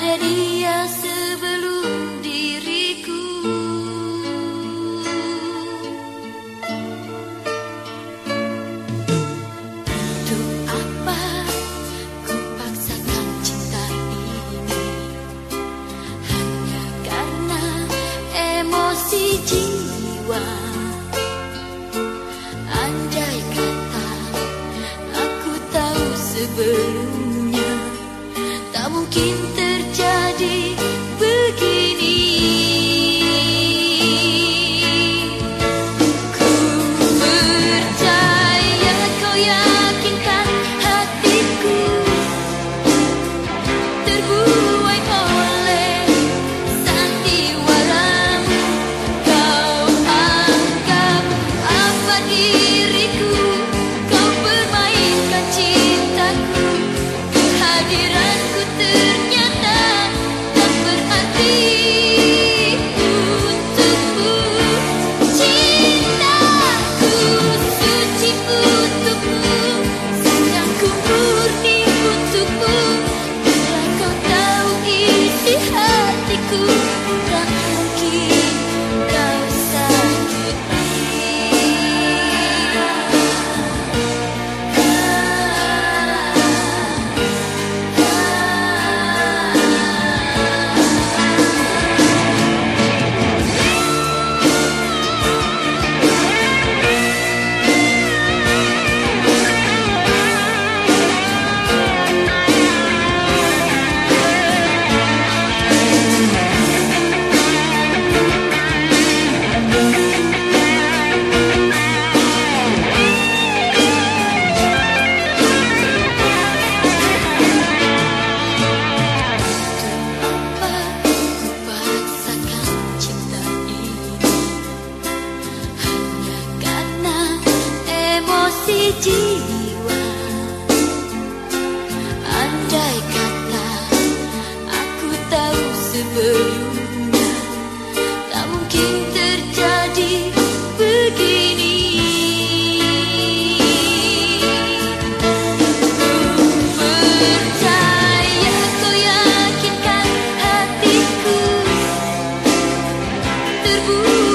Ada dia sebelum diriku. Untuk apa ku paksakan cinta ini? Hanya karena emosi jiwa. Andai kata aku tahu sebelumnya Tak mungkin Ooh.